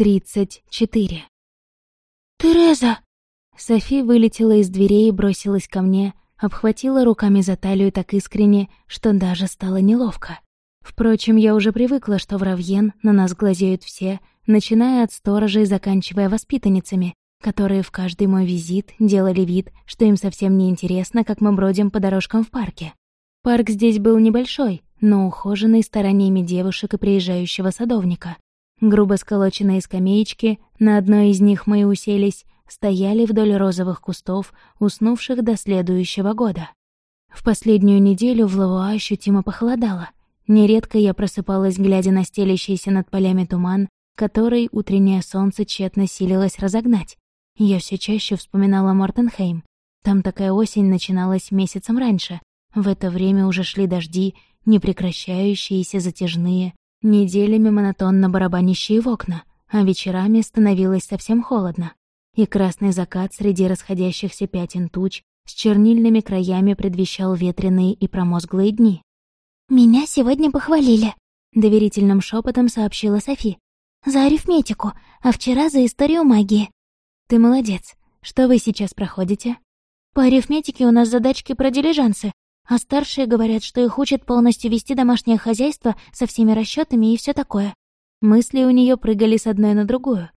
Тридцать четыре. «Тереза!» Софи вылетела из дверей и бросилась ко мне, обхватила руками за талию так искренне, что даже стало неловко. Впрочем, я уже привыкла, что в Равьен на нас глазеют все, начиная от сторожа и заканчивая воспитанницами, которые в каждый мой визит делали вид, что им совсем не интересно, как мы бродим по дорожкам в парке. Парк здесь был небольшой, но ухоженный стараниями девушек и приезжающего садовника. Грубо сколоченные скамеечки, на одной из них мы уселись, стояли вдоль розовых кустов, уснувших до следующего года. В последнюю неделю в Лавуа ощутимо похолодало. Нередко я просыпалась, глядя на стелящийся над полями туман, который утреннее солнце тщетно силилось разогнать. Я все чаще вспоминала Мортенхейм. Там такая осень начиналась месяцем раньше. В это время уже шли дожди, непрекращающиеся затяжные, неделями монотонно барабанящие в окна, а вечерами становилось совсем холодно. И красный закат среди расходящихся пятен туч с чернильными краями предвещал ветреные и промозглые дни. «Меня сегодня похвалили», — доверительным шепотом сообщила Софи. «За арифметику, а вчера за историю магии». «Ты молодец. Что вы сейчас проходите?» «По арифметике у нас задачки про дилижансы, а старшие говорят, что их учат полностью вести домашнее хозяйство со всеми расчетами и все такое. Мысли у нее прыгали с одной на другую.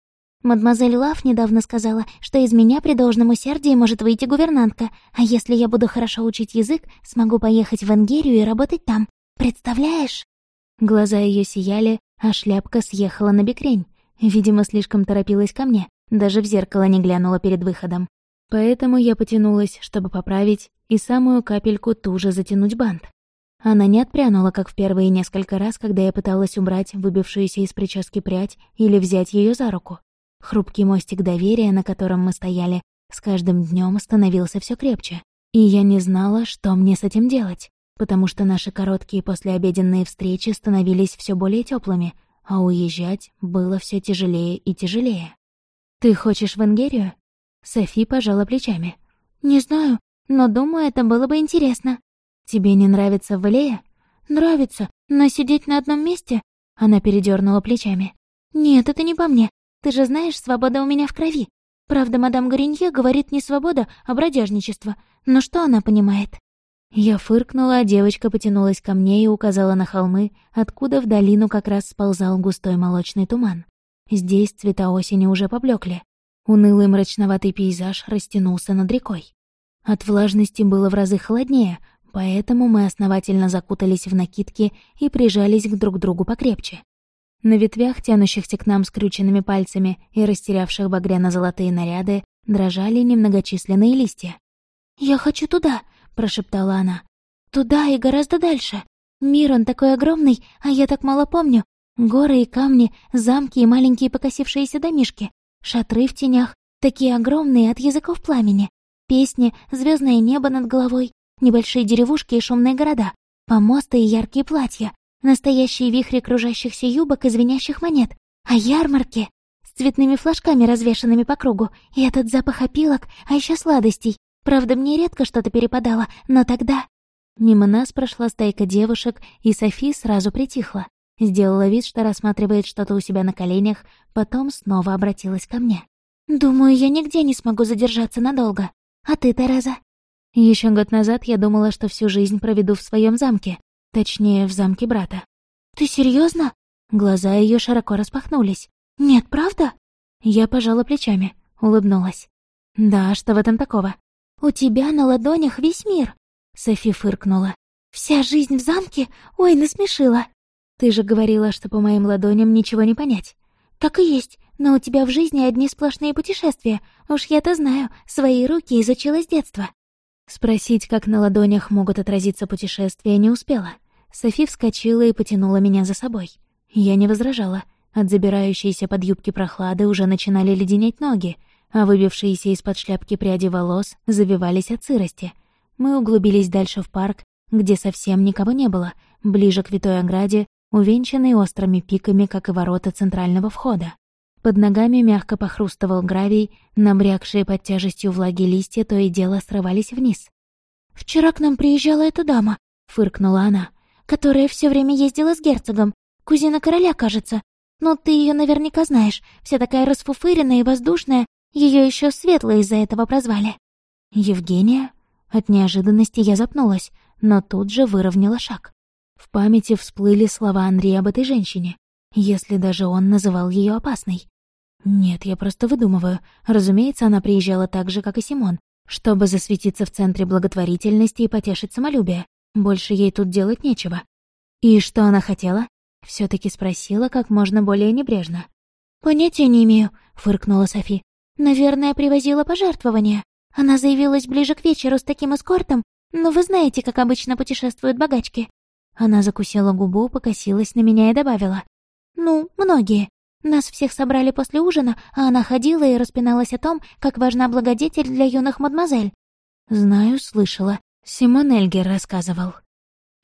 Мадемуазель Лав недавно сказала, что из меня при должном усердии может выйти гувернантка, а если я буду хорошо учить язык, смогу поехать в Энгерию и работать там. Представляешь? Глаза ее сияли, а шляпка съехала на бекрень. Видимо, слишком торопилась ко мне, даже в зеркало не глянула перед выходом. Поэтому я потянулась, чтобы поправить, и самую капельку туже затянуть бант. Она не отпрянула, как в первые несколько раз, когда я пыталась убрать выбившуюся из прически прядь или взять ее за руку. Хрупкий мостик доверия, на котором мы стояли, с каждым днем становился все крепче. И я не знала, что мне с этим делать, потому что наши короткие послеобеденные встречи становились все более теплыми, а уезжать было все тяжелее и тяжелее. «Ты хочешь в Энгерию?» Софи пожала плечами. «Не знаю, но думаю, это было бы интересно». «Тебе не нравится Валея?» «Нравится, но сидеть на одном месте...» Она передернула плечами. «Нет, это не по мне. Ты же знаешь, свобода у меня в крови. Правда, мадам Горенье говорит не свобода, а бродяжничество. Но что она понимает?» Я фыркнула, а девочка потянулась ко мне и указала на холмы, откуда в долину как раз сползал густой молочный туман. Здесь цвета осени уже поблекли. Унылый мрачноватый пейзаж растянулся над рекой. От влажности было в разы холоднее, поэтому мы основательно закутались в накидки и прижались к друг другу покрепче. На ветвях, тянущихся к нам скрюченными пальцами и растерявших багряно-золотые наряды, дрожали немногочисленные листья. «Я хочу туда», — прошептала она. «Туда и гораздо дальше. Мир он такой огромный, а я так мало помню. Горы и камни, замки и маленькие покосившиеся домишки, шатры в тенях, такие огромные от языков пламени песни, звездное небо над головой, небольшие деревушки и шумные города, помосты и яркие платья, настоящие вихри кружащихся юбок и звенящих монет, а ярмарки с цветными флажками, развешанными по кругу, и этот запах опилок, а еще сладостей. Правда, мне редко что-то перепадало, но тогда... Мимо нас прошла стайка девушек, и Софи сразу притихла. Сделала вид, что рассматривает что-то у себя на коленях, потом снова обратилась ко мне. «Думаю, я нигде не смогу задержаться надолго. А ты, Тереза?» Еще год назад я думала, что всю жизнь проведу в своем замке. Точнее, в замке брата. «Ты серьезно? Глаза ее широко распахнулись. «Нет, правда?» Я пожала плечами, улыбнулась. «Да, что в этом такого?» «У тебя на ладонях весь мир!» Софи фыркнула. «Вся жизнь в замке? Ой, насмешила!» «Ты же говорила, что по моим ладоням ничего не понять». «Так и есть. Но у тебя в жизни одни сплошные путешествия. Уж я-то знаю, свои руки изучила с детства». Спросить, как на ладонях могут отразиться путешествия, не успела. Софи вскочила и потянула меня за собой. Я не возражала. От забирающейся под юбки прохлады уже начинали леденеть ноги, а выбившиеся из-под шляпки пряди волос завивались от сырости. Мы углубились дальше в парк, где совсем никого не было, ближе к витой ограде, увенчанной острыми пиками, как и ворота центрального входа. Под ногами мягко похрустывал гравий, набрякшие под тяжестью влаги листья то и дело срывались вниз. «Вчера к нам приезжала эта дама», — фыркнула она, «которая все время ездила с герцогом, кузина короля, кажется. «Ну, ты ее наверняка знаешь. Вся такая расфуфыренная и воздушная. Ее еще светлая из-за этого прозвали». «Евгения?» От неожиданности я запнулась, но тут же выровняла шаг. В памяти всплыли слова Андрея об этой женщине, если даже он называл ее опасной. Нет, я просто выдумываю. Разумеется, она приезжала так же, как и Симон, чтобы засветиться в центре благотворительности и потешить самолюбие. Больше ей тут делать нечего. И что она хотела? все таки спросила как можно более небрежно. «Понятия не имею», — фыркнула Софи. «Наверное, привозила пожертвования. Она заявилась ближе к вечеру с таким эскортом, но вы знаете, как обычно путешествуют богачки». Она закусила губу, покосилась на меня и добавила. «Ну, многие. Нас всех собрали после ужина, а она ходила и распиналась о том, как важна благодетель для юных мадемуазель». «Знаю, слышала. Симон Эльгер рассказывал».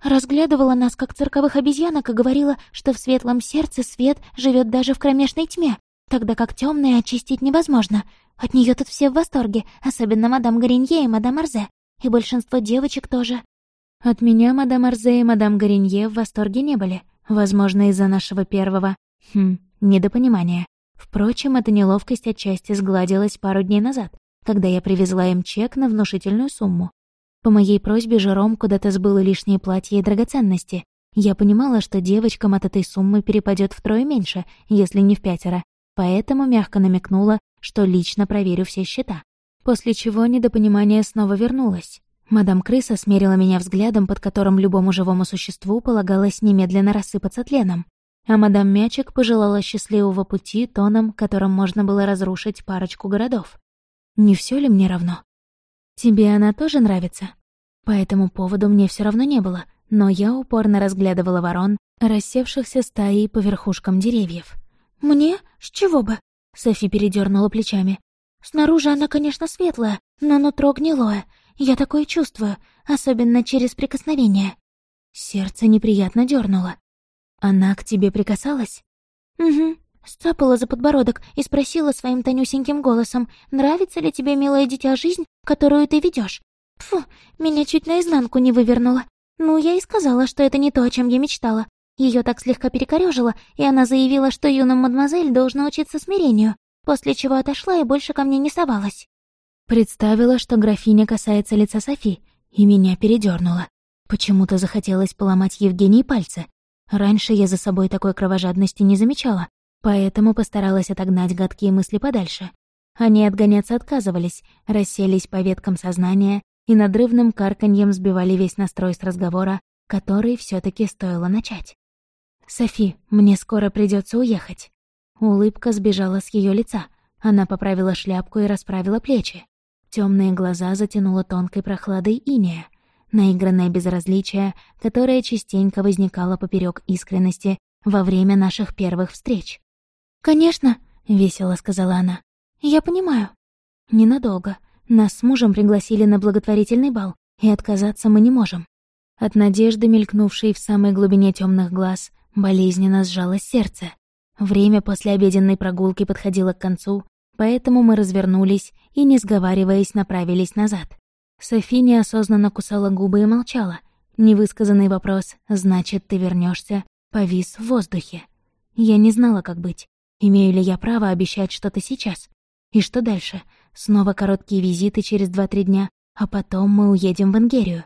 Разглядывала нас, как цирковых обезьянок, и говорила, что в светлом сердце свет живет даже в кромешной тьме, тогда как темное очистить невозможно. От нее тут все в восторге, особенно мадам Горинье и мадам Арзе. И большинство девочек тоже. От меня мадам Арзе и мадам Горинье в восторге не были. Возможно, из-за нашего первого... Хм, недопонимания. Впрочем, эта неловкость отчасти сгладилась пару дней назад, когда я привезла им чек на внушительную сумму. По моей просьбе Жером куда-то сбыло лишние платья и драгоценности. Я понимала, что девочкам от этой суммы перепадет втрое меньше, если не в пятеро, поэтому мягко намекнула, что лично проверю все счета. После чего недопонимание снова вернулось. Мадам Крыса смерила меня взглядом, под которым любому живому существу полагалось немедленно рассыпаться тленом. А мадам Мячик пожелала счастливого пути тоном, которым можно было разрушить парочку городов. Не все ли мне равно? Тебе она тоже нравится? По этому поводу мне все равно не было, но я упорно разглядывала ворон, рассевшихся стаей по верхушкам деревьев. «Мне? С чего бы?» Софи передернула плечами. «Снаружи она, конечно, светлая, но нутро гнилое. Я такое чувствую, особенно через прикосновение». Сердце неприятно дернуло. «Она к тебе прикасалась?» «Угу. Сцапала за подбородок и спросила своим тонюсеньким голосом, «Нравится ли тебе, милое дитя, жизнь, которую ты ведешь? Фу, меня чуть наизнанку не вывернуло. Ну, я и сказала, что это не то, о чем я мечтала. Ее так слегка перекорёжило, и она заявила, что юным мадемуазель должна учиться смирению, после чего отошла и больше ко мне не совалась. Представила, что графиня касается лица Софи, и меня передернуло. Почему-то захотелось поломать Евгении пальцы. Раньше я за собой такой кровожадности не замечала, Поэтому постаралась отогнать гадкие мысли подальше. Они отгоняться отказывались, расселись по веткам сознания и надрывным карканьем сбивали весь настрой с разговора, который все таки стоило начать. «Софи, мне скоро придется уехать». Улыбка сбежала с ее лица. Она поправила шляпку и расправила плечи. Темные глаза затянуло тонкой прохладой иния. Наигранное безразличие, которое частенько возникало поперек искренности во время наших первых встреч. «Конечно», — весело сказала она. «Я понимаю». «Ненадолго. Нас с мужем пригласили на благотворительный бал, и отказаться мы не можем». От надежды, мелькнувшей в самой глубине темных глаз, болезненно сжалось сердце. Время после обеденной прогулки подходило к концу, поэтому мы развернулись и, не сговариваясь, направились назад. Софи неосознанно кусала губы и молчала. Невысказанный вопрос «Значит, ты вернешься? повис в воздухе. Я не знала, как быть. Имею ли я право обещать что-то сейчас? И что дальше? Снова короткие визиты через два-три дня, а потом мы уедем в Ингерию.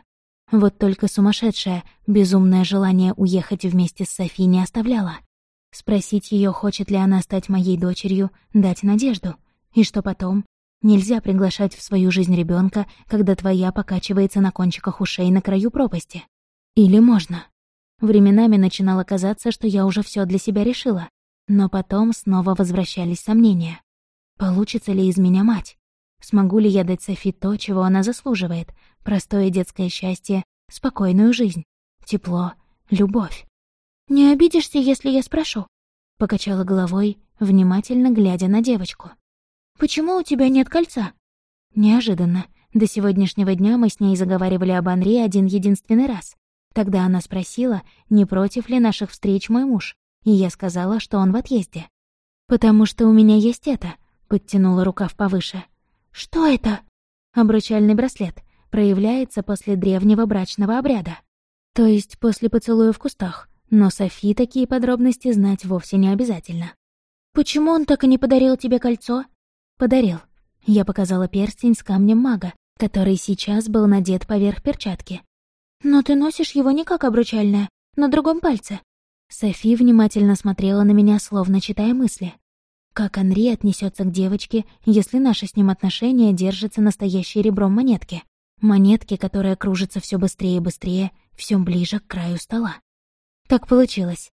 Вот только сумасшедшее, безумное желание уехать вместе с Софи не оставляло. Спросить ее, хочет ли она стать моей дочерью, дать надежду. И что потом? Нельзя приглашать в свою жизнь ребенка, когда твоя покачивается на кончиках ушей на краю пропасти. Или можно? Временами начинало казаться, что я уже все для себя решила. Но потом снова возвращались сомнения. Получится ли из меня мать? Смогу ли я дать Софи то, чего она заслуживает? Простое детское счастье, спокойную жизнь, тепло, любовь. «Не обидишься, если я спрошу?» Покачала головой, внимательно глядя на девочку. «Почему у тебя нет кольца?» Неожиданно. До сегодняшнего дня мы с ней заговаривали об Анри один единственный раз. Тогда она спросила, не против ли наших встреч мой муж и я сказала, что он в отъезде. «Потому что у меня есть это», — подтянула рукав повыше. «Что это?» Обручальный браслет проявляется после древнего брачного обряда. То есть после поцелуя в кустах. Но Софи такие подробности знать вовсе не обязательно. «Почему он так и не подарил тебе кольцо?» «Подарил». Я показала перстень с камнем мага, который сейчас был надет поверх перчатки. «Но ты носишь его не как обручальное, на другом пальце». Софи внимательно смотрела на меня, словно читая мысли. Как Анри отнесется к девочке, если наши с ним отношения держатся настоящей ребром монетки? Монетки, которая кружится все быстрее и быстрее, все ближе к краю стола. Так получилось.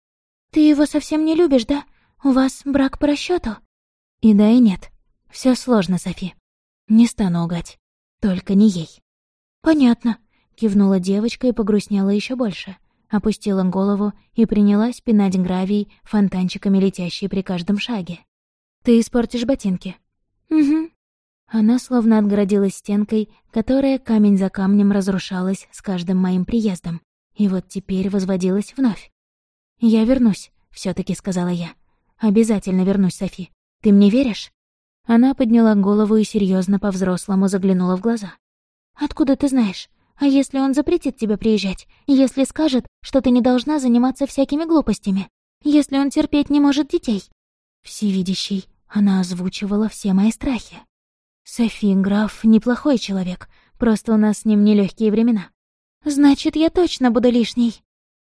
«Ты его совсем не любишь, да? У вас брак по расчету? И да, и нет. Все сложно, Софи. Не стану угать. Только не ей. Понятно. Кивнула девочка и погрустнела еще больше. Опустила голову и принялась пинать гравий, фонтанчиками летящий при каждом шаге. «Ты испортишь ботинки». «Угу». Она словно отгородилась стенкой, которая камень за камнем разрушалась с каждым моим приездом. И вот теперь возводилась вновь. «Я вернусь», — все таки сказала я. «Обязательно вернусь, Софи. Ты мне веришь?» Она подняла голову и серьезно по-взрослому заглянула в глаза. «Откуда ты знаешь? А если он запретит тебе приезжать? Если скажет, что ты не должна заниматься всякими глупостями? Если он терпеть не может детей?» Всевидящий, она озвучивала все мои страхи. «Софи, граф, неплохой человек, просто у нас с ним нелегкие времена». «Значит, я точно буду лишней».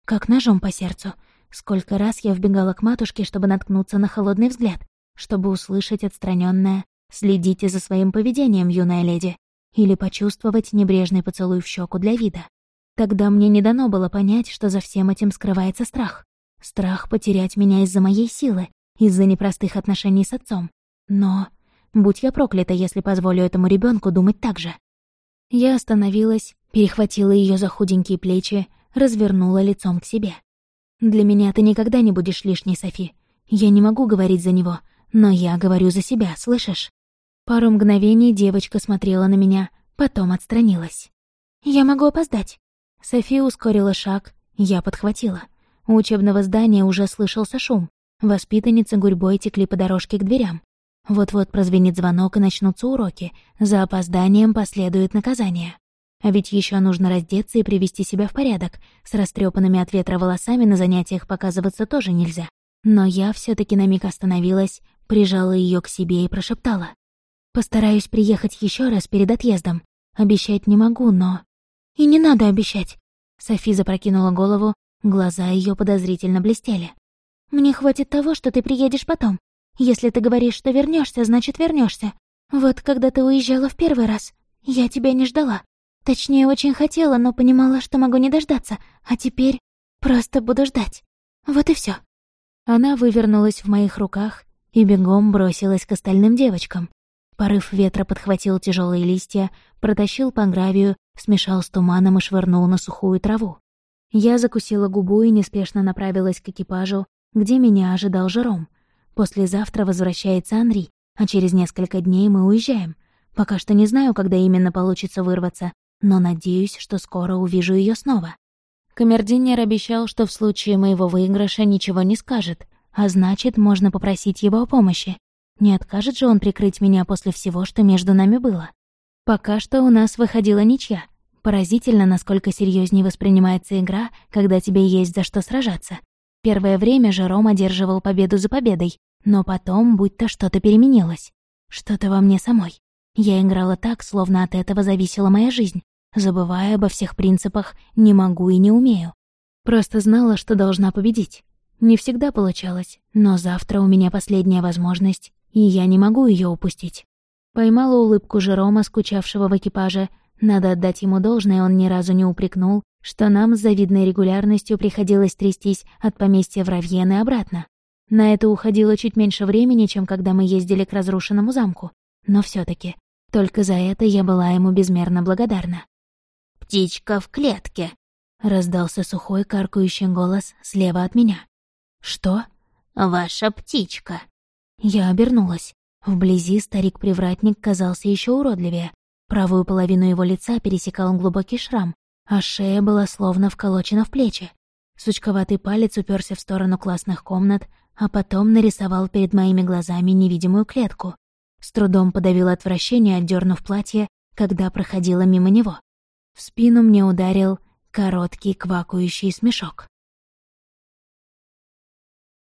Как ножом по сердцу. Сколько раз я вбегала к матушке, чтобы наткнуться на холодный взгляд, чтобы услышать отстраненное «Следите за своим поведением, юная леди», или почувствовать небрежный поцелуй в щеку для вида. Тогда мне не дано было понять, что за всем этим скрывается страх. Страх потерять меня из-за моей силы, из-за непростых отношений с отцом. Но будь я проклята, если позволю этому ребенку думать так же. Я остановилась, перехватила ее за худенькие плечи, развернула лицом к себе. Для меня ты никогда не будешь лишней, Софи. Я не могу говорить за него, но я говорю за себя, слышишь? Пару мгновений девочка смотрела на меня, потом отстранилась. «Я могу опоздать». Софи ускорила шаг, я подхватила. У учебного здания уже слышался шум. Воспитанницы гурьбой текли по дорожке к дверям. Вот-вот прозвенит звонок и начнутся уроки. За опозданием последует наказание. А ведь еще нужно раздеться и привести себя в порядок. С растрепанными от ветра волосами на занятиях показываться тоже нельзя. Но я все таки на миг остановилась, прижала ее к себе и прошептала. «Постараюсь приехать еще раз перед отъездом. Обещать не могу, но...» «И не надо обещать!» Софи запрокинула голову, глаза ее подозрительно блестели. «Мне хватит того, что ты приедешь потом. Если ты говоришь, что вернешься, значит вернешься. Вот когда ты уезжала в первый раз, я тебя не ждала. Точнее, очень хотела, но понимала, что могу не дождаться, а теперь просто буду ждать. Вот и все. Она вывернулась в моих руках и бегом бросилась к остальным девочкам. Порыв ветра подхватил тяжелые листья, протащил по гравию, смешал с туманом и швырнул на сухую траву. Я закусила губу и неспешно направилась к экипажу, где меня ожидал Жером. Послезавтра возвращается Анри, а через несколько дней мы уезжаем. Пока что не знаю, когда именно получится вырваться, но надеюсь, что скоро увижу ее снова. Камердинер обещал, что в случае моего выигрыша ничего не скажет, а значит, можно попросить его о помощи. Не откажет же он прикрыть меня после всего, что между нами было. Пока что у нас выходила ничья. Поразительно, насколько серьезнее воспринимается игра, когда тебе есть за что сражаться. Первое время же Ром одерживал победу за победой, но потом будто что-то переменилось. Что-то во мне самой. Я играла так, словно от этого зависела моя жизнь забывая обо всех принципах «не могу и не умею». Просто знала, что должна победить. Не всегда получалось, но завтра у меня последняя возможность, и я не могу ее упустить. Поймала улыбку Жерома, скучавшего в экипаже. Надо отдать ему должное, он ни разу не упрекнул, что нам с завидной регулярностью приходилось трястись от поместья в Равьен обратно. На это уходило чуть меньше времени, чем когда мы ездили к разрушенному замку. Но все таки только за это я была ему безмерно благодарна птичка в клетке», — раздался сухой каркающий голос слева от меня. «Что?» «Ваша птичка». Я обернулась. Вблизи старик-привратник казался еще уродливее. Правую половину его лица пересекал глубокий шрам, а шея была словно вколочена в плечи. Сучковатый палец уперся в сторону классных комнат, а потом нарисовал перед моими глазами невидимую клетку. С трудом подавил отвращение, отдернув платье, когда проходила мимо него. В спину мне ударил короткий квакающий смешок.